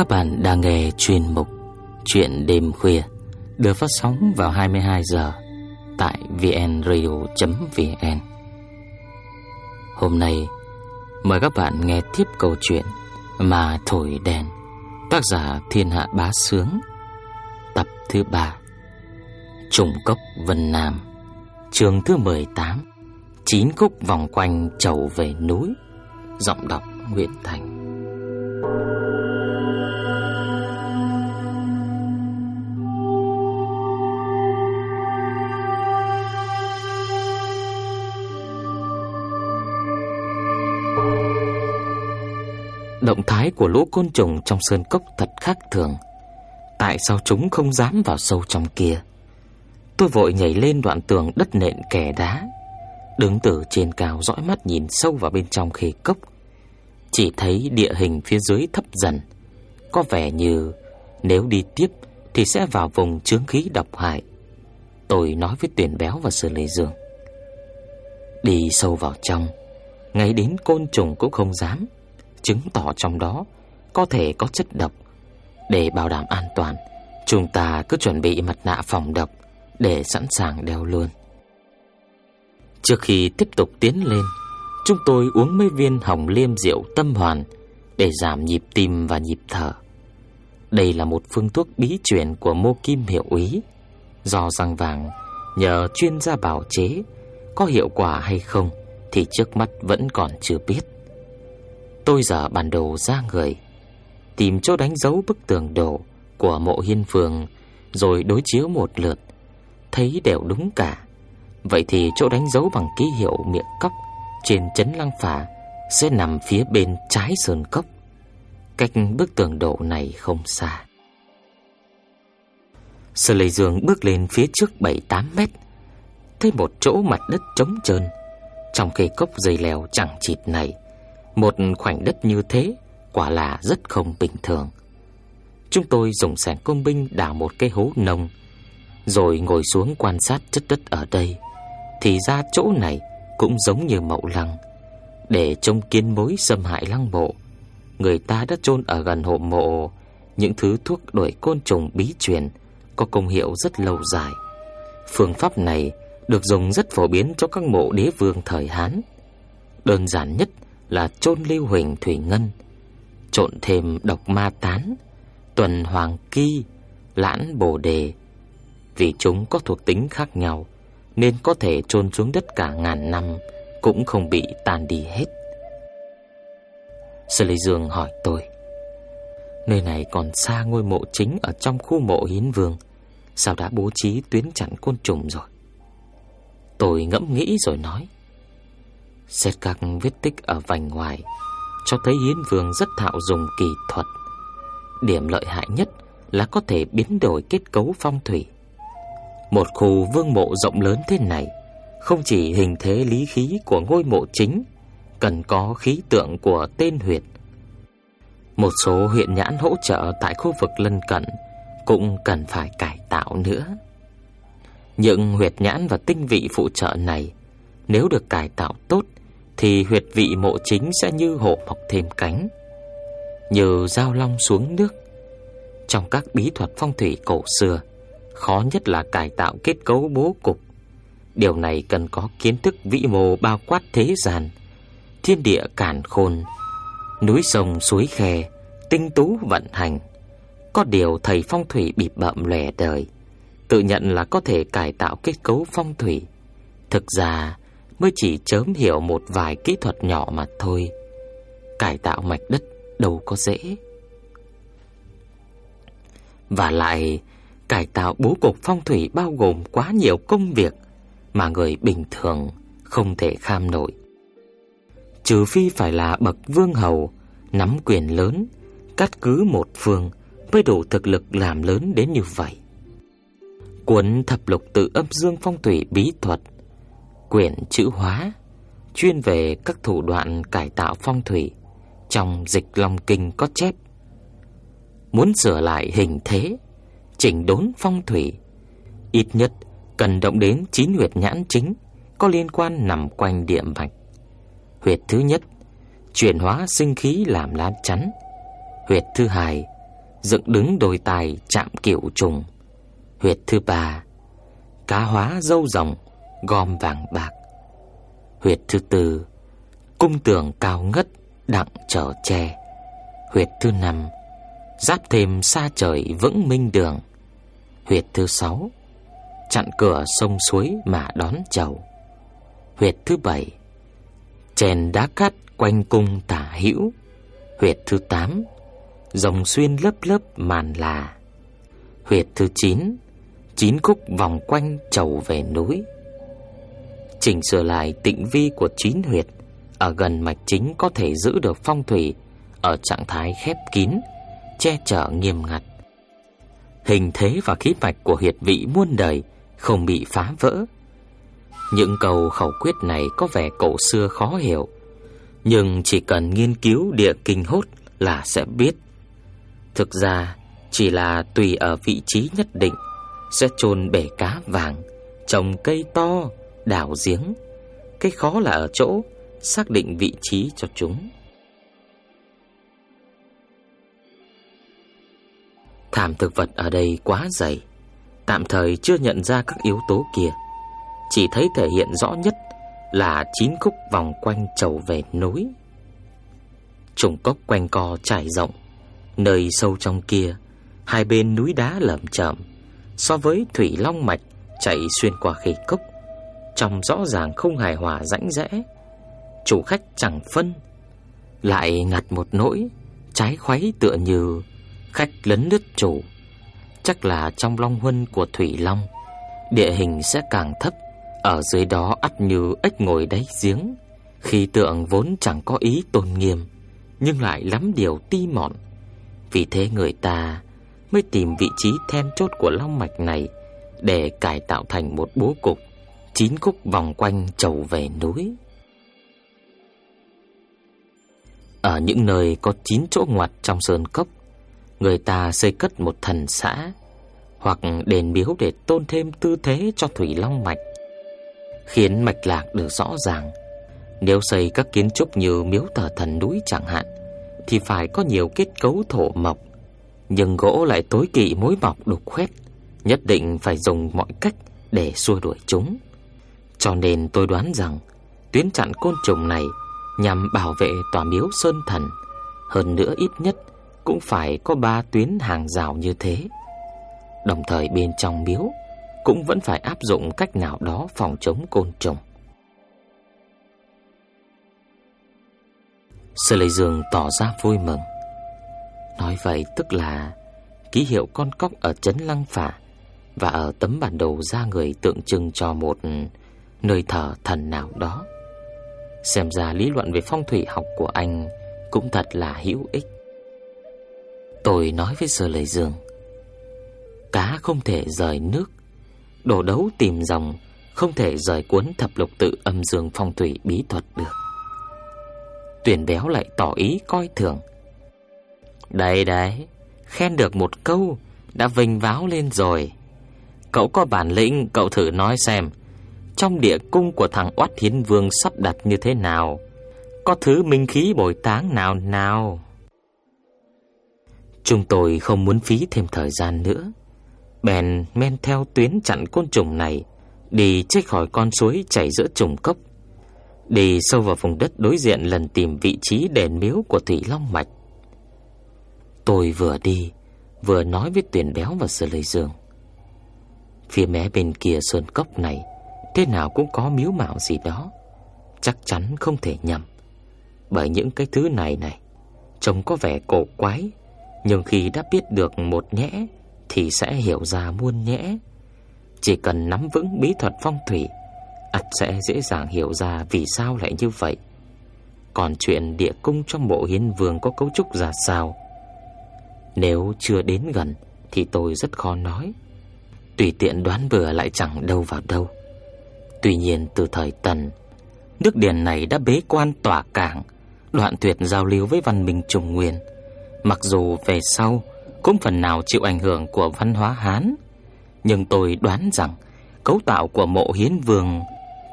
Các bạn đang nghe chuyên mục Chuyện đêm khuya được phát sóng vào 22 giờ tại vnradio.vn. Hôm nay mời các bạn nghe tiếp câu chuyện Mà thổi đèn, tác giả Thiên Hạ Bá Sướng, tập thứ 3. Trùng cốc Vân Nam, chương thứ 18. Chín khúc vòng quanh chầu về núi. Giọng đọc Nguyễn Thành. Thái của lũ côn trùng trong sơn cốc thật khác thường. Tại sao chúng không dám vào sâu trong kia? Tôi vội nhảy lên đoạn tường đất nện kẻ đá, đứng từ trên cao dõi mắt nhìn sâu vào bên trong khê cốc. Chỉ thấy địa hình phía dưới thấp dần, có vẻ như nếu đi tiếp thì sẽ vào vùng chướng khí độc hại. Tôi nói với Tuyển Béo và Sở Lê Dương. Đi sâu vào trong, ngay đến côn trùng cũng không dám chứng tỏ trong đó có thể có chất độc. Để bảo đảm an toàn, chúng ta cứ chuẩn bị mặt nạ phòng độc để sẵn sàng đeo luôn. Trước khi tiếp tục tiến lên, chúng tôi uống mấy viên hồng liêm rượu tâm hoàn để giảm nhịp tim và nhịp thở. Đây là một phương thuốc bí truyền của Mô Kim hiệu úy, do răng vàng nhờ chuyên gia bảo chế có hiệu quả hay không thì trước mắt vẫn còn chưa biết. Tôi dở bản đồ ra người, tìm chỗ đánh dấu bức tường đổ của mộ hiên phường rồi đối chiếu một lượt, thấy đều đúng cả. Vậy thì chỗ đánh dấu bằng ký hiệu miệng cốc trên chấn lăng phả sẽ nằm phía bên trái sơn cốc, cách bức tường đổ này không xa. Sở lầy dường bước lên phía trước 7-8 mét, thấy một chỗ mặt đất trống trơn, trong cây cốc dây leo chẳng chịt này một khoảnh đất như thế quả là rất không bình thường. Chúng tôi dùng sẻng công binh đào một cái hố nông, rồi ngồi xuống quan sát chất đất ở đây. Thì ra chỗ này cũng giống như mậu lăng. Để trông kiến mối xâm hại lăng mộ, người ta đã chôn ở gần hộ mộ những thứ thuốc đuổi côn trùng bí truyền có công hiệu rất lâu dài. Phương pháp này được dùng rất phổ biến cho các mộ đế vương thời Hán. Đơn giản nhất là chôn lưu huỳnh thủy ngân, trộn thêm độc ma tán, tuần hoàng kỳ, lãn bồ đề. Vì chúng có thuộc tính khác nhau nên có thể chôn xuống đất cả ngàn năm cũng không bị tan đi hết. Sư Lê Dương hỏi tôi, nơi này còn xa ngôi mộ chính ở trong khu mộ Hiến Vương, sao đã bố trí tuyến chặn côn trùng rồi? Tôi ngẫm nghĩ rồi nói, Xét các vết tích ở vành ngoài, Cho thấy Hiến Vương rất thạo dùng kỳ thuật. Điểm lợi hại nhất là có thể biến đổi kết cấu phong thủy. Một khu vương mộ rộng lớn thế này, Không chỉ hình thế lý khí của ngôi mộ chính, Cần có khí tượng của tên huyệt. Một số huyện nhãn hỗ trợ tại khu vực lân cận Cũng cần phải cải tạo nữa. Những huyệt nhãn và tinh vị phụ trợ này, Nếu được cải tạo tốt thì huyệt vị mộ chính sẽ như hổ mọc thêm cánh, như dao long xuống nước. Trong các bí thuật phong thủy cổ xưa, khó nhất là cải tạo kết cấu bố cục. Điều này cần có kiến thức vĩ mô bao quát thế gian, thiên địa càn khôn, núi sông suối khe, tinh tú vận hành. Có điều thầy phong thủy bịp bậm lẻ đời, tự nhận là có thể cải tạo kết cấu phong thủy. Thực ra, mới chỉ chớm hiểu một vài kỹ thuật nhỏ mà thôi. Cải tạo mạch đất đâu có dễ. Và lại, cải tạo bố cục phong thủy bao gồm quá nhiều công việc mà người bình thường không thể kham nổi. Trừ phi phải là bậc vương hầu, nắm quyền lớn, cắt cứ một phương mới đủ thực lực làm lớn đến như vậy. Cuốn thập lục tự âm dương phong thủy bí thuật quyển chữ hóa chuyên về các thủ đoạn cải tạo phong thủy. Trong dịch Long Kinh có chép Muốn sửa lại hình thế, chỉnh đốn phong thủy, ít nhất cần động đến 9 huyệt nhãn chính có liên quan nằm quanh địa mạch. Huyệt thứ nhất, chuyển hóa sinh khí làm lá chắn. Huyệt thứ hai, dựng đứng đồi tài chạm kiểu trùng. Huyệt thứ ba, cá hóa dâu rồng, gom vàng bạc. Huyệt thứ tư, cung tường cao ngất, đặng trở tre. Huyệt thứ năm, giáp thêm xa trời vững minh đường. Huyệt thứ sáu, chặn cửa sông suối mà đón chầu. Huyệt thứ bảy, chèn đá cát quanh cung tả hữu. Huyệt thứ tám, dòng xuyên lớp lớp màn là. Huyệt thứ chín, chín khúc vòng quanh chầu về núi. Chỉnh sửa lại tịnh vi của chín huyệt ở gần mạch chính có thể giữ được phong thủy ở trạng thái khép kín, che chở nghiêm ngặt. Hình thế và khí mạch của huyệt vị muôn đời không bị phá vỡ. Những câu khẩu quyết này có vẻ cổ xưa khó hiểu, nhưng chỉ cần nghiên cứu địa kinh hốt là sẽ biết. Thực ra, chỉ là tùy ở vị trí nhất định sẽ chôn bể cá vàng, trồng cây to, đào giếng. Cái khó là ở chỗ xác định vị trí cho chúng. Thảm thực vật ở đây quá dày, tạm thời chưa nhận ra các yếu tố kia, chỉ thấy thể hiện rõ nhất là chín khúc vòng quanh chầu về núi. Trùng cốc quanh co trải rộng, nơi sâu trong kia, hai bên núi đá lởm chởm, so với thủy long mạch chạy xuyên qua khỉ cốc, trong rõ ràng không hài hòa rãnh rẽ. Chủ khách chẳng phân, lại ngặt một nỗi trái khuấy tựa như khách lấn lướt chủ. Chắc là trong long huân của thủy long, địa hình sẽ càng thấp, ở dưới đó ắt như ếch ngồi đáy giếng. Khi tượng vốn chẳng có ý tôn nghiêm, nhưng lại lắm điều ti mọn. Vì thế người ta mới tìm vị trí then chốt của long mạch này để cải tạo thành một bố cục chín khúc vòng quanh chầu về núi. Ở những nơi có chín chỗ ngoặt trong sơn cốc, người ta xây cất một thần xã hoặc đền miếu để tôn thêm tư thế cho thủy long mạch, khiến mạch lạc được rõ ràng. Nếu xây các kiến trúc như miếu thờ thần núi chẳng hạn, thì phải có nhiều kết cấu thổ mộc, nhưng gỗ lại tối kỵ mối mọc đục khoét, nhất định phải dùng mọi cách để xua đuổi chúng. Cho nên tôi đoán rằng tuyến chặn côn trùng này nhằm bảo vệ tòa miếu sơn thần, hơn nữa ít nhất cũng phải có ba tuyến hàng rào như thế. Đồng thời bên trong miếu cũng vẫn phải áp dụng cách nào đó phòng chống côn trùng. Sư Lê Dương tỏ ra vui mừng. Nói vậy tức là ký hiệu con cóc ở trấn Lăng Phả và ở tấm bản đồ ra người tượng trưng cho một nơi thờ thần nào đó. Xem ra lý luận về phong thủy học của anh cũng thật là hữu ích. Tôi nói với Sở Lệ Dương, cá không thể rời nước, đổ đấu tìm dòng không thể rời cuốn thập lục tự âm dương phong thủy bí thuật được. Tuyển béo lại tỏ ý coi thường. Đây đấy, khen được một câu đã vinh váo lên rồi. Cậu có bản lĩnh, cậu thử nói xem, trong địa cung của thằng Oát Hiến Vương sắp đặt như thế nào? Có thứ minh khí bồi táng nào nào? Chúng tôi không muốn phí thêm thời gian nữa. Bèn men theo tuyến chặn côn trùng này, đi chết khỏi con suối chảy giữa trùng cốc. Đi sâu vào vùng đất đối diện lần tìm vị trí đền miếu của Thủy Long Mạch. Tôi vừa đi, vừa nói với tuyển béo và sơ lây dương. Phía mé bên kia sơn cốc này Thế nào cũng có miếu mạo gì đó. Chắc chắn không thể nhầm. Bởi những cái thứ này này, Trông có vẻ cổ quái. Nhưng khi đã biết được một nhẽ, Thì sẽ hiểu ra muôn nhẽ. Chỉ cần nắm vững bí thuật phong thủy, ắt sẽ dễ dàng hiểu ra vì sao lại như vậy. Còn chuyện địa cung trong bộ hiến vương có cấu trúc ra sao? Nếu chưa đến gần, Thì tôi rất khó nói. Tùy tiện đoán bừa lại chẳng đâu vào đâu. Tuy nhiên từ thời Tần, nước Điền này đã bế quan tỏa cảng, đoạn tuyệt giao lưu với văn minh Trung Nguyên. Mặc dù về sau cũng phần nào chịu ảnh hưởng của văn hóa Hán, nhưng tôi đoán rằng cấu tạo của mộ hiến vương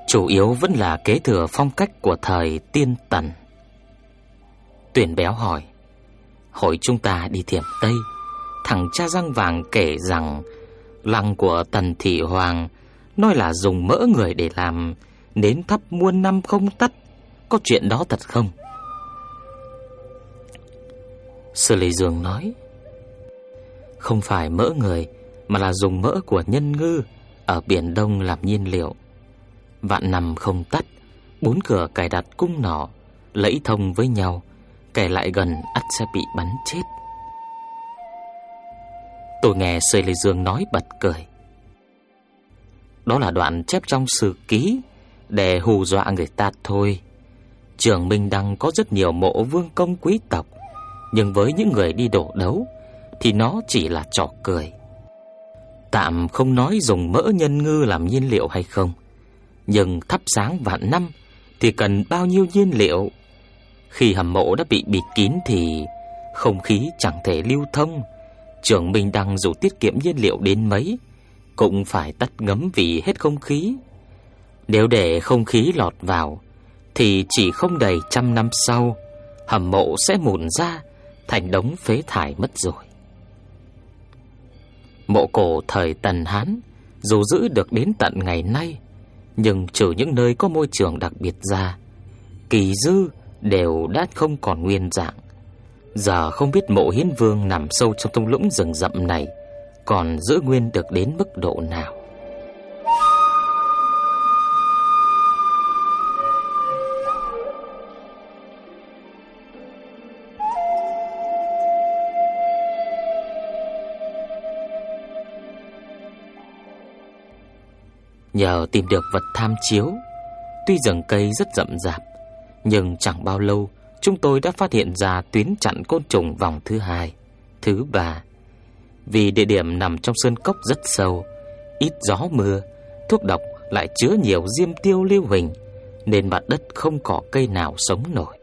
chủ yếu vẫn là kế thừa phong cách của thời tiên tần. Tuyển béo hỏi, hội chúng ta đi thiểm Tây, thằng cha răng vàng kể rằng lăng của Tần Thị Hoàng nói là dùng mỡ người để làm nến thắp muôn năm không tắt. Có chuyện đó thật không? Sư Lê Dương nói, Không phải mỡ người, Mà là dùng mỡ của nhân ngư Ở Biển Đông làm nhiên liệu Vạn năm không tắt, Bốn cửa cài đặt cung nỏ, Lẫy thông với nhau, Kẻ lại gần ắt sẽ bị bắn chết Tôi nghe sư Lê Dương nói bật cười đó là đoạn chép trong sử ký, Để hù dọa người ta thôi. Trường Minh Đăng có rất nhiều mộ vương công quý tộc, Nhưng với những người đi đổ đấu, Thì nó chỉ là trò cười. Tạm không nói dùng mỡ nhân ngư làm nhiên liệu hay không, Nhưng thắp sáng vạn năm Thì cần bao nhiêu nhiên liệu? Khi hầm mộ đã bị bịt kín thì Không khí chẳng thể lưu thông. Trường Minh Đăng dù tiết kiệm nhiên liệu đến mấy cũng phải tắt ngấm vì hết không khí. Nếu để không khí lọt vào, Thì chỉ không đầy trăm năm sau, Hầm mộ sẽ mùn ra, Thành đống phế thải mất rồi. Mộ cổ thời Tần Hán, Dù giữ được đến tận ngày nay, Nhưng trừ những nơi có môi trường đặc biệt ra, Kỳ dư đều đã không còn nguyên dạng. Giờ không biết mộ hiến vương nằm sâu trong thung lũng rừng rậm này còn giữ nguyên được đến mức độ nào Nhờ tìm được vật tham chiếu Tuy rừng cây rất rậm rạp Nhưng chẳng bao lâu chúng tôi đã phát hiện ra tuyến chặn côn trùng vòng thứ hai, thứ ba. Vì địa điểm nằm trong sơn cốc rất sâu, ít gió mưa, thuốc độc lại chứa nhiều diêm tiêu lưu huỳnh, nên mặt đất không có cây nào sống nổi.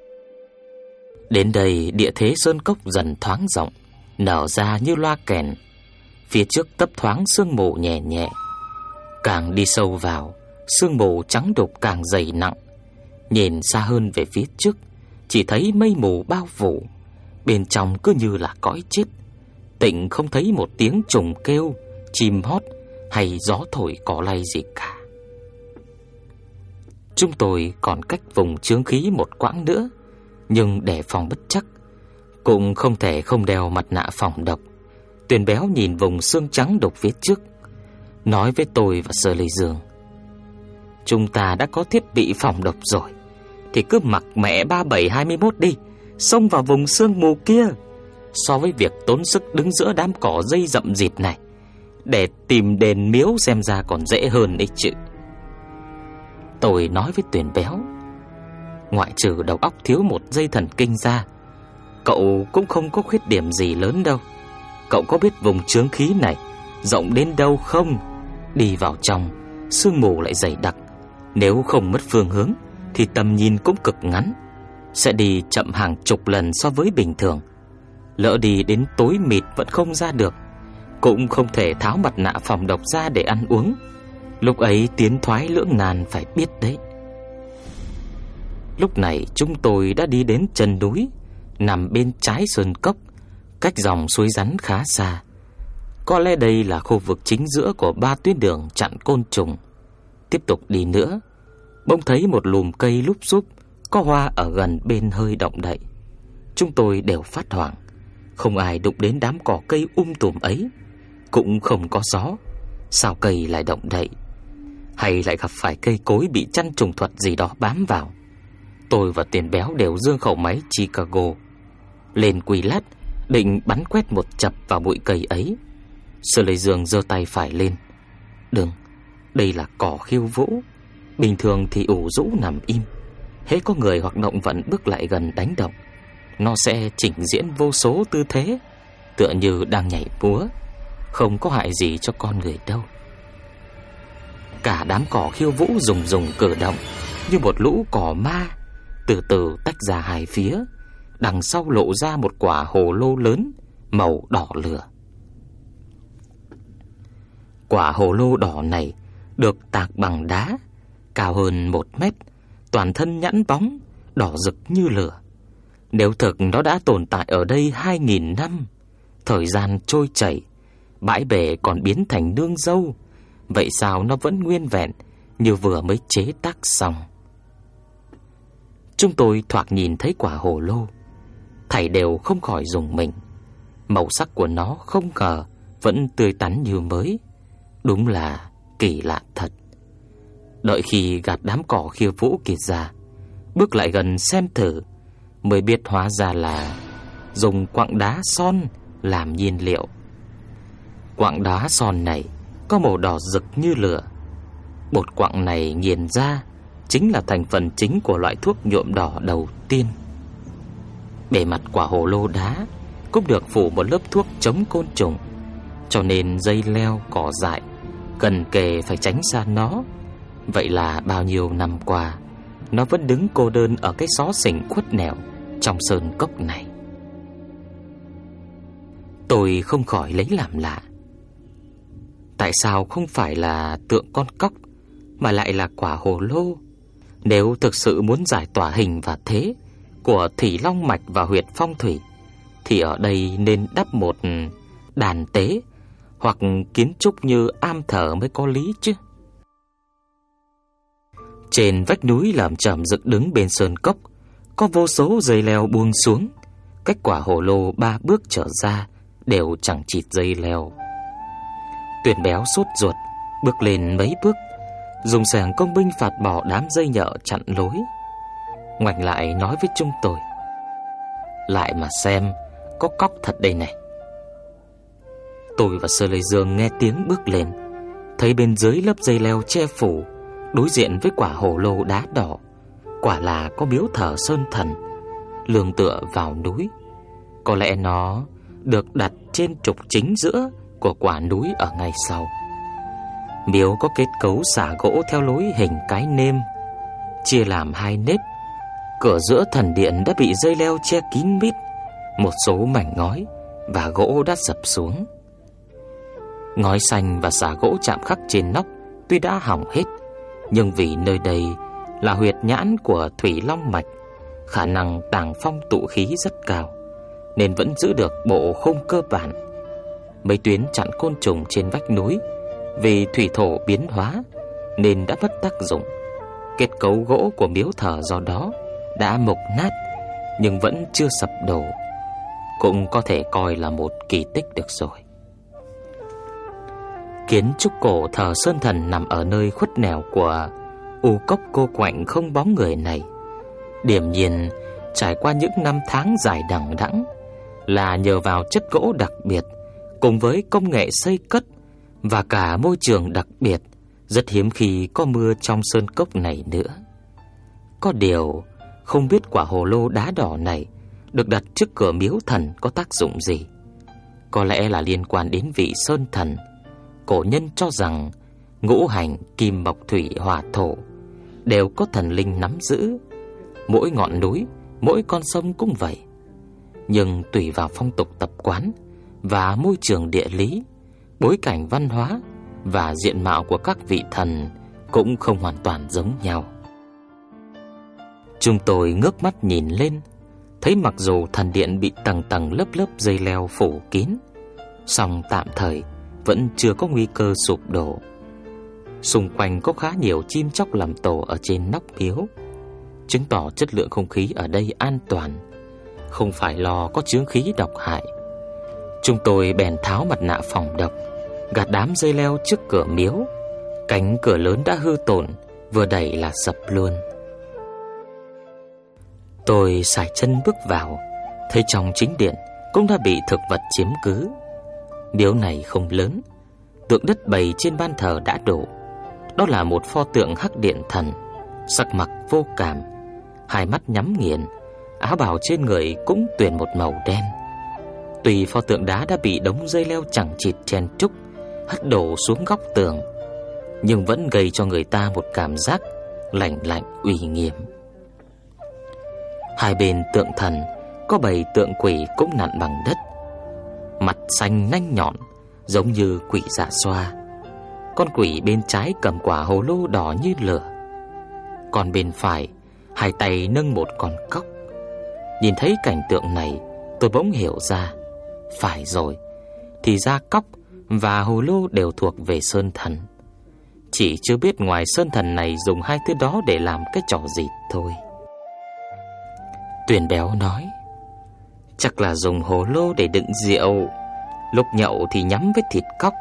Đến đây, địa thế sơn cốc dần thoáng rộng, nở ra như loa kèn. Phía trước tấp thoáng sương mù nhẹ nhẹ. Càng đi sâu vào, sương mù trắng đục càng dày nặng. Nhìn xa hơn về phía trước, chỉ thấy mây mù bao phủ, bên trong cứ như là cõi chết. Tịnh không thấy một tiếng trùng kêu, chim hót hay gió thổi cỏ lay gì cả. Chúng tôi còn cách vùng chướng khí một quãng nữa, nhưng để phòng bất chắc, cũng không thể không đeo mặt nạ phòng độc. Tuyền béo nhìn vùng xương trắng đục phía trước, nói với tôi và Sơ Lê Dương. Chúng ta đã có thiết bị phòng độc rồi thì cứ mặc mẹ 3721 đi, xông vào vùng xương mù kia. So với việc tốn sức đứng giữa đám cỏ dây rậm rịt này, để tìm đền miếu xem ra còn dễ hơn đấy chứ. Tôi nói với tuyển béo, ngoại trừ đầu óc thiếu một dây thần kinh ra, cậu cũng không có khuyết điểm gì lớn đâu. Cậu có biết vùng chướng khí này rộng đến đâu không? Đi vào trong, sương mù lại dày đặc, nếu không mất phương hướng thì tầm nhìn cũng cực ngắn, sẽ đi chậm hàng chục lần so với bình thường. Lỡ đi đến tối mịt vẫn không ra được, cũng không thể tháo mặt nạ phòng độc ra để ăn uống. Lúc ấy tiến thoái lưỡng nan phải biết đấy. Lúc này chúng tôi đã đi đến chân núi, nằm bên trái sơn cốc, cách dòng suối rắn khá xa. Có lẽ đây là khu vực chính giữa của ba tuyến đường chặn côn trùng. Tiếp tục đi nữa, bỗng thấy một lùm cây lúp xúp có hoa ở gần bên hơi động đậy. Chúng tôi đều phát hoảng, không ai đụng đến đám cỏ cây um tùm ấy, cũng không có gió, sao cây lại động đậy? Hay lại gặp phải cây cối bị chăn trùng thuật gì đó bám vào? Tôi và Tiền Béo đều dương khẩu máy Chicago lên quỳ lát, định bắn quét một chập vào bụi cây ấy. Sơ lấy Dương giơ tay phải lên. "Đừng, đây là cỏ khiêu vũ." Bình thường thì ủ rũ nằm im Hễ có người hoặc động vẫn bước lại gần đánh động nó sẽ chỉnh diễn vô số tư thế Tựa như đang nhảy múa Không có hại gì cho con người đâu Cả đám cỏ khiêu vũ rùng rùng cử động Như một lũ cỏ ma Từ từ tách ra hai phía Đằng sau lộ ra một quả hồ lô lớn Màu đỏ lửa Quả hồ lô đỏ này Được tạc bằng đá cao hơn một mét, toàn thân nhẵn bóng, đỏ rực như lửa. Nếu thực nó đã tồn tại ở đây hai nghìn năm, Thời gian trôi chảy, bãi bể còn biến thành nương dâu, vậy sao nó vẫn nguyên vẹn như vừa mới chế tác xong? Chúng tôi thoạt nhìn thấy quả hồ lô, thảy đều không khỏi dùng mình. Màu sắc của nó không ngờ vẫn tươi tắn như mới, đúng là kỳ lạ thật. Đợi khi gạt đám cỏ khiêu vũ kia ra, bước lại gần xem thử, mới biết hóa ra là dùng quặng đá son làm nhiên liệu. Quặng đá son này có màu đỏ rực như lửa. Bột quặng này nghiền ra chính là thành phần chính của loại thuốc nhuộm đỏ đầu tiên. Bề mặt quả hồ lô đá cũng được phủ một lớp thuốc chống côn trùng, cho nên dây leo cỏ dại cần kề phải tránh xa nó. Vậy là bao nhiêu năm qua, nó vẫn đứng cô đơn ở cái xó xỉnh khuất nẻo trong sơn cốc này. Tôi không khỏi lấy làm lạ. Tại sao không phải là tượng con cóc mà lại là quả hồ lô? Nếu thực sự muốn giải tỏa hình và thế của thủy long mạch và huyệt phong thủy thì ở đây nên đắp một đàn tế hoặc kiến trúc như am thờ mới có lý chứ. Trên vách núi làm chởm dựng đứng bên sơn cốc, có vô số dây leo buông xuống, cách quả hồ lô ba bước trở ra đều chẳng chịt dây leo. Tuyển béo sốt ruột, bước lên mấy bước, dùng sàng công binh phạt bỏ đám dây nhợ chặn lối. Ngoảnh lại nói với chúng tôi, lại mà xem, có cóc thật đây này. Tôi và Sơ Lê Dương nghe tiếng bước lên, thấy bên dưới lớp dây leo che phủ, đối diện với quả hồ lô đá đỏ, quả là có miếu thờ sơn thần, lường tựa vào núi. Có lẽ nó được đặt trên trục chính giữa của quả núi ở ngay sau. Miếu có kết cấu xả gỗ theo lối hình cái nêm, chia làm hai nếp. Cửa giữa thần điện đã bị dây leo che kín mít, một số mảnh ngói và gỗ đã sập xuống. Ngói xanh và xà gỗ chạm khắc trên nóc tuy đã hỏng hết, nhưng vì nơi đây là huyệt nhãn của Thủy Long Mạch, khả năng tàng phong tụ khí rất cao, nên vẫn giữ được bộ khung cơ bản. Mấy tuyến chặn côn trùng trên vách núi vì thủy thổ biến hóa nên đã mất tác dụng. Kết cấu gỗ của miếu thờ do đó đã mục nát nhưng vẫn chưa sập đổ, cũng có thể coi là một kỳ tích được rồi. Kiến trúc cổ thờ Sơn Thần nằm ở nơi khuất nẻo của u cốc cô quạnh không bóng người này. Điểm nhìn trải qua những năm tháng dài đằng đẵng là nhờ vào chất gỗ đặc biệt cùng với công nghệ xây cất và cả môi trường đặc biệt rất hiếm khi có mưa trong sơn cốc này nữa. Có điều, không biết quả hồ lô đá đỏ này được đặt trước cửa miếu thần có tác dụng gì. Có lẽ là liên quan đến vị sơn thần cổ nhân cho rằng ngũ hành kim mộc thủy hỏa thổ đều có thần linh nắm giữ. Mỗi ngọn núi, mỗi con sông cũng vậy. Nhưng tùy vào phong tục tập quán và môi trường địa lý, bối cảnh văn hóa và diện mạo của các vị thần cũng không hoàn toàn giống nhau. Chúng tôi ngước mắt nhìn lên, thấy mặc dù thần điện bị tầng tầng lớp lớp dây leo phủ kín, song tạm thời vẫn chưa có nguy cơ sụp đổ. Xung quanh có khá nhiều chim chóc làm tổ ở trên nóc miếu, chứng tỏ chất lượng không khí ở đây an toàn, không phải lo có chướng khí độc hại. Chúng tôi bèn tháo mặt nạ phòng độc, gạt đám dây leo trước cửa miếu. Cánh cửa lớn đã hư tổn, vừa đẩy là sập luôn. Tôi xài chân bước vào, thấy trong chính điện cũng đã bị thực vật chiếm cứ. Miếu này không lớn, tượng đất bày trên ban thờ đã đổ. Đó là một pho tượng hắc điện thần, sắc mặt vô cảm, hai mắt nhắm nghiền, áo bào trên người cũng tuyển một màu đen. Tùy pho tượng đá đã bị đống dây leo chẳng chịt chen trúc, hất đổ xuống góc tường, nhưng vẫn gây cho người ta một cảm giác lạnh lạnh uy nghiêm. Hai bên tượng thần có bảy tượng quỷ cũng nặn bằng đất, mặt xanh nanh nhọn, giống như quỷ giả xoa. Con quỷ bên trái cầm quả hồ lô đỏ như lửa. Còn bên phải, hai tay nâng một con cóc. Nhìn thấy cảnh tượng này, tôi bỗng hiểu ra, Phải rồi, thì ra cóc và hồ lô đều thuộc về Sơn Thần. Chỉ chưa biết ngoài Sơn Thần này dùng hai thứ đó để làm cái trò gì thôi. Tuyền béo nói, chắc là dùng hồ lô để đựng rượu. Lúc nhậu thì nhắm với thịt cóc,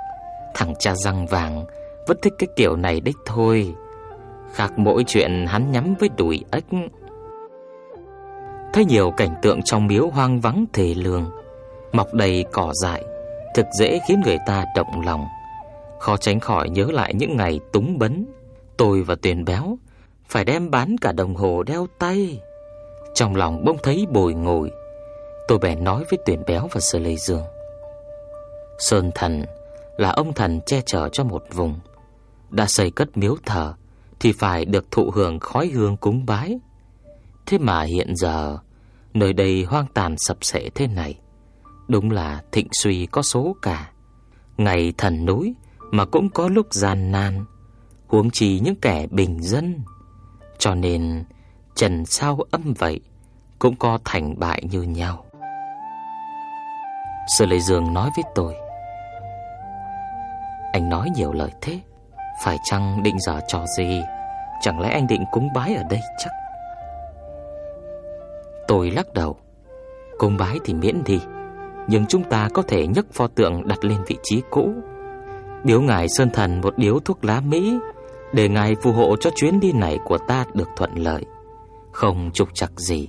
thằng cha răng vàng vẫn thích cái kiểu này đấy thôi. Khác mỗi chuyện hắn nhắm với đùi ếch. Thấy nhiều cảnh tượng trong miếu hoang vắng thề lường, mọc đầy cỏ dại, thực dễ khiến người ta động lòng. Khó tránh khỏi nhớ lại những ngày túng bấn, tôi và Tuyền béo phải đem bán cả đồng hồ đeo tay. Trong lòng bỗng thấy bồi ngồi, tôi bèn nói với Tuyền béo và Sơ Lê Dương. Sơn thần là ông thần che chở cho một vùng, đã xây cất miếu thờ thì phải được thụ hưởng khói hương cúng bái. Thế mà hiện giờ nơi đây hoang tàn sập sệ thế này, đúng là thịnh suy có số cả. Ngày thần núi mà cũng có lúc gian nan, huống chi những kẻ bình dân. Cho nên trần sao âm vậy cũng có thành bại như nhau. Sư Lê Dương nói với tôi anh nói nhiều lời thế. Phải chăng định giờ trò gì? Chẳng lẽ anh định cúng bái ở đây chắc? Tôi lắc đầu. Cúng bái thì miễn đi, Nhưng chúng ta có thể nhấc pho tượng đặt lên vị trí cũ. Biếu ngài Sơn Thần một điếu thuốc lá Mỹ, Để ngài phù hộ cho chuyến đi này của ta được thuận lợi. Không trục trặc gì.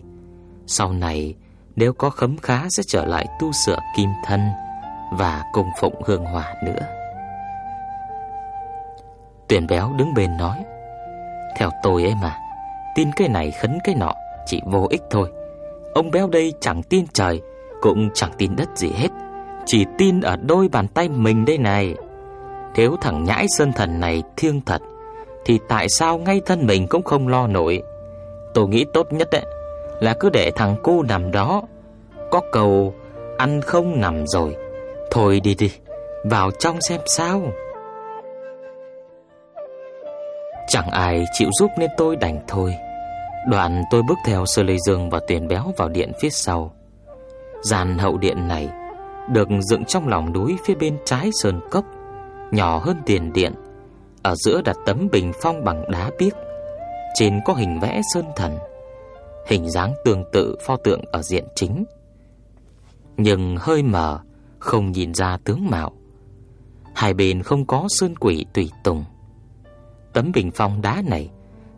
Sau này, nếu có khấm khá sẽ trở lại tu sửa kim thân Và cung phụng hương hỏa nữa tuyển béo đứng bên nói, Theo tôi ấy mà, Tin cái này khấn cái nọ Chỉ vô ích thôi. Ông béo đây chẳng tin trời, Cũng chẳng tin đất gì hết, Chỉ tin ở đôi bàn tay mình đây này. Nếu thằng nhãi sơn thần này thiêng thật, Thì tại sao ngay thân mình cũng không lo nổi? Tôi nghĩ tốt nhất đấy Là cứ để thằng cô nằm đó, Có cầu Ăn không nằm rồi. Thôi đi đi, Vào trong xem sao. Chẳng ai chịu giúp nên tôi đành thôi. Đoạn tôi bước theo Sơ Lê Dương và Tuyền Béo vào điện phía sau. Gian hậu điện này Được dựng trong lòng núi phía bên trái sơn cốc, Nhỏ hơn tiền điện, Ở giữa đặt tấm bình phong bằng đá biếc. Trên có hình vẽ sơn thần, Hình dáng tương tự pho tượng ở diện chính. Nhưng hơi mờ, Không nhìn ra tướng mạo. Hai bên không có sơn quỷ tùy tùng. Tấm bình phong đá này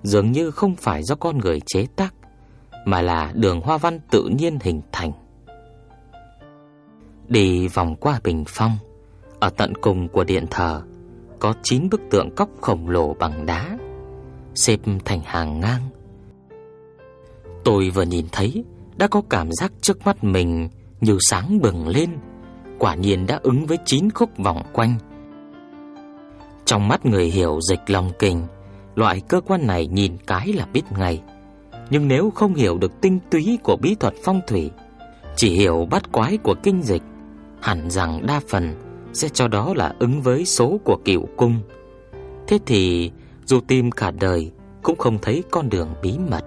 dường như không phải do con người chế tác, mà là đường hoa văn tự nhiên hình thành. Đi vòng qua bình phong, ở tận cùng của điện thờ có 9 bức tượng cốc khổng lồ bằng đá, xếp thành hàng ngang. Tôi vừa nhìn thấy đã có cảm giác trước mắt mình như sáng bừng lên, quả nhiên đã ứng với chín khúc vòng quanh trong mắt người hiểu dịch lòng kinh, loại cơ quan này nhìn cái là biết ngay. Nhưng nếu không hiểu được tinh túy của bí thuật phong thủy, chỉ hiểu bắt quái của kinh dịch, hẳn rằng đa phần sẽ cho đó là ứng với số của cựu cung. Thế thì dù tìm cả đời cũng không thấy con đường bí mật.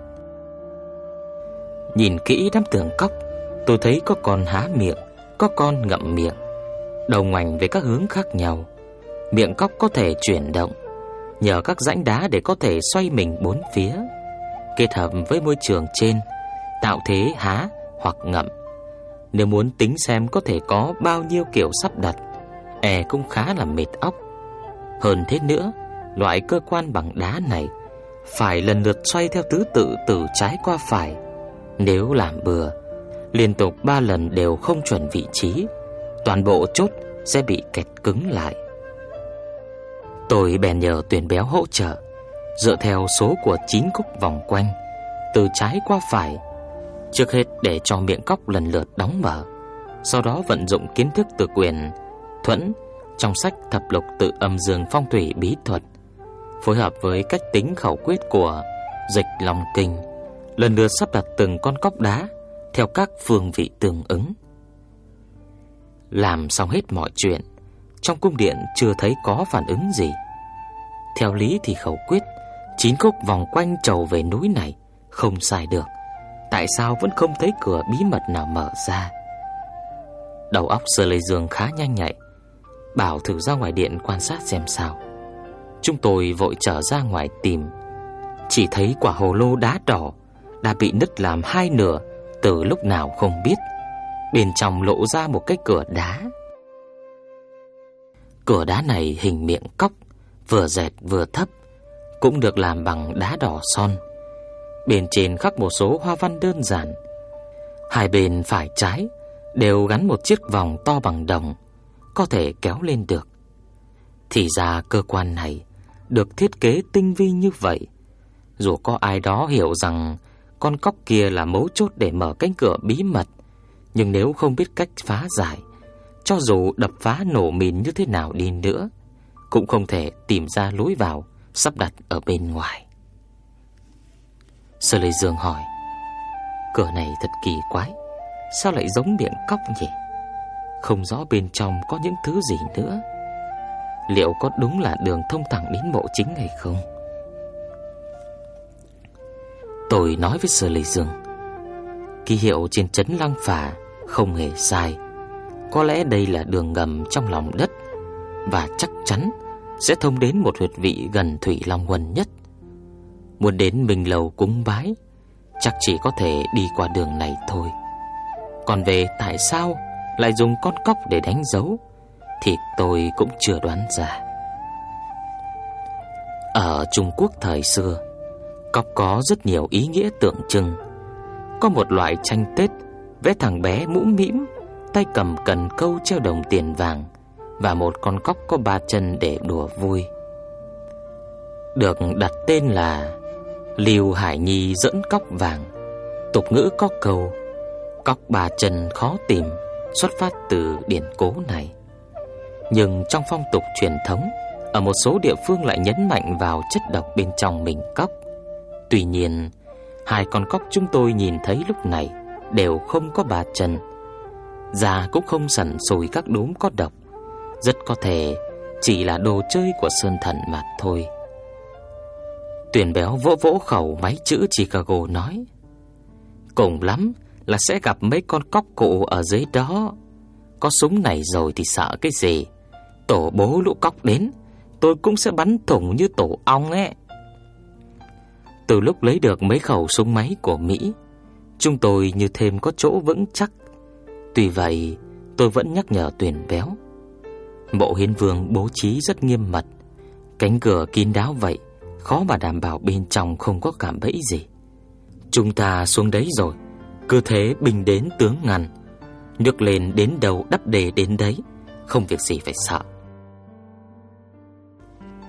Nhìn kỹ đám tường cốc, tôi thấy có con há miệng, có con ngậm miệng, đầu ngoảnh về các hướng khác nhau miệng cốc có thể chuyển động nhờ các rãnh đá để có thể xoay mình bốn phía, kết hợp với môi trường trên, tạo thế há hoặc ngậm. Nếu muốn tính xem có thể có bao nhiêu kiểu sắp đặt, e cũng khá là mệt óc. Hơn thế nữa, loại cơ quan bằng đá này phải lần lượt xoay theo thứ tự từ trái qua phải. Nếu làm bừa, liên tục ba lần đều không chuẩn vị trí, toàn bộ chốt sẽ bị kẹt cứng lại. Tôi bèn nhờ tuyển béo hỗ trợ, Dựa theo số của chín cúc vòng quanh, Từ trái qua phải, Trước hết để cho miệng cốc lần lượt đóng mở, Sau đó vận dụng kiến thức từ quyền, Thuẫn Trong sách thập lục tự âm dương phong thủy bí thuật, Phối hợp với cách tính khẩu quyết của Dịch lòng kinh, Lần lượt sắp đặt từng con cốc đá Theo các phương vị tương ứng. Làm xong hết mọi chuyện trong cung điện chưa thấy có phản ứng gì. Theo lý thì khẩu quyết, chín khúc vòng quanh trầu về núi này không sai được. Tại sao vẫn không thấy cửa bí mật nào mở ra? Đầu óc Sơ Lê Dương khá nhanh nhạy, Bảo thử ra ngoài điện quan sát xem sao Chúng tôi vội trở ra ngoài tìm Chỉ thấy quả hồ lô đá đỏ Đã bị nứt làm hai nửa Từ lúc nào không biết Bên trong lộ ra một cái cửa đá Cửa đá này hình miệng cốc Vừa dẹt vừa thấp, Cũng được làm bằng đá đỏ son. Bên trên khắc một số hoa văn đơn giản. Hai bên phải trái Đều gắn một chiếc vòng to bằng đồng, Có thể kéo lên được. Thì ra cơ quan này Được thiết kế tinh vi như vậy. Dù có ai đó hiểu rằng Con cóc kia là mấu chốt để mở cánh cửa bí mật, Nhưng nếu không biết cách phá giải cho dù đập phá nổ mìn như thế nào đi nữa, Cũng không thể tìm ra lối vào Sắp đặt ở bên ngoài. Sơ Lê Dương hỏi, Cửa này thật kỳ quái, Sao lại giống miệng cóc nhỉ? Không rõ bên trong có những thứ gì nữa. Liệu có đúng là đường thông thẳng đến mộ chính hay không? Tôi nói với Sơ Lê Dương, Ký hiệu trên chấn lăng phà Không hề sai có lẽ đây là đường ngầm trong lòng đất, Và chắc chắn Sẽ thông đến một huyệt vị gần Thủy Long Huân nhất. Muốn đến Minh Lầu cúng bái, Chắc chỉ có thể đi qua đường này thôi. Còn về tại sao Lại dùng con cóc để đánh dấu, Thì tôi cũng chưa đoán ra. Ở Trung Quốc thời xưa, Cóc có rất nhiều ý nghĩa tượng trưng. Có một loại tranh Tết Vẽ thằng bé mũ mĩm Tay cầm cần câu treo đồng tiền vàng Và một con cóc có ba chân để đùa vui. Được đặt tên là Lưu Hải Nhi dẫn cóc vàng. Tục ngữ có câu, Cóc ba chân khó tìm Xuất phát từ điển cố này. Nhưng trong phong tục truyền thống, Ở một số địa phương lại nhấn mạnh vào chất độc bên trong mình cóc. Tuy nhiên, Hai con cóc chúng tôi nhìn thấy lúc này Đều không có ba chân. Già cũng không sẵn sùi các đốm có độc. Rất có thể Chỉ là đồ chơi của Sơn Thần mà thôi. Tuyển béo vỗ vỗ khẩu máy chữ Chicago nói, Cùng lắm là sẽ gặp mấy con cóc cụ ở dưới đó. Có súng này rồi thì sợ cái gì? Tổ bố lũ cóc đến, Tôi cũng sẽ bắn thủng như tổ ong ấy. Từ lúc lấy được mấy khẩu súng máy của Mỹ, Chúng tôi như thêm có chỗ vững chắc Tuy vậy, tôi vẫn nhắc nhở tuyển béo. Bộ hiến vương bố trí rất nghiêm mật. Cánh cửa kín đáo vậy, Khó mà đảm bảo bên trong không có cảm bẫy gì. Chúng ta xuống đấy rồi, Cứ thế bình đến tướng ngăn. Nước lên đến đầu đắp đề đến đấy, Không việc gì phải sợ.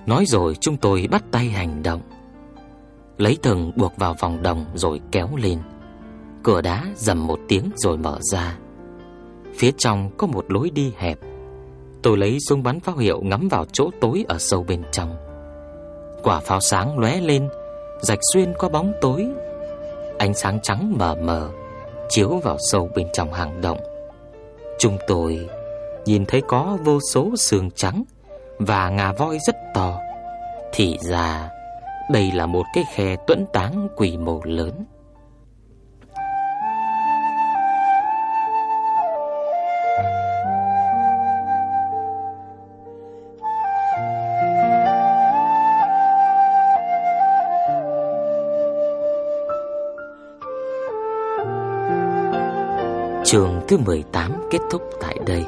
Nói rồi chúng tôi bắt tay hành động. Lấy thừng buộc vào vòng đồng rồi kéo lên. Cửa đá dầm một tiếng rồi mở ra. Phía trong có một lối đi hẹp. Tôi lấy súng bắn pháo hiệu ngắm vào chỗ tối ở sâu bên trong. Quả pháo sáng lóe lên, Rạch xuyên qua bóng tối. Ánh sáng trắng mờ mờ Chiếu vào sâu bên trong hang động. Chúng tôi Nhìn thấy có vô số xương trắng Và ngà voi rất to. Thì ra, Đây là một cái khe tuẫn táng quỷ mồ lớn. Trường thứ 18 kết thúc tại đây.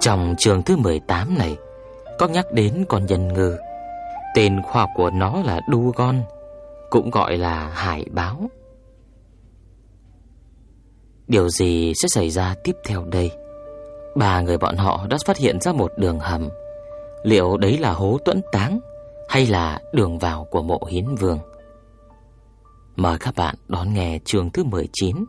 Trong trường thứ 18 này, Có nhắc đến con nhân ngư. Tên khoa của nó là Dugon, Cũng gọi là hải báo. Điều gì sẽ xảy ra tiếp theo đây? Ba người bọn họ đã phát hiện ra một đường hầm. Liệu đấy là hố tuẫn táng Hay là đường vào của mộ hiến vương? Mời các bạn đón nghe chương thứ 19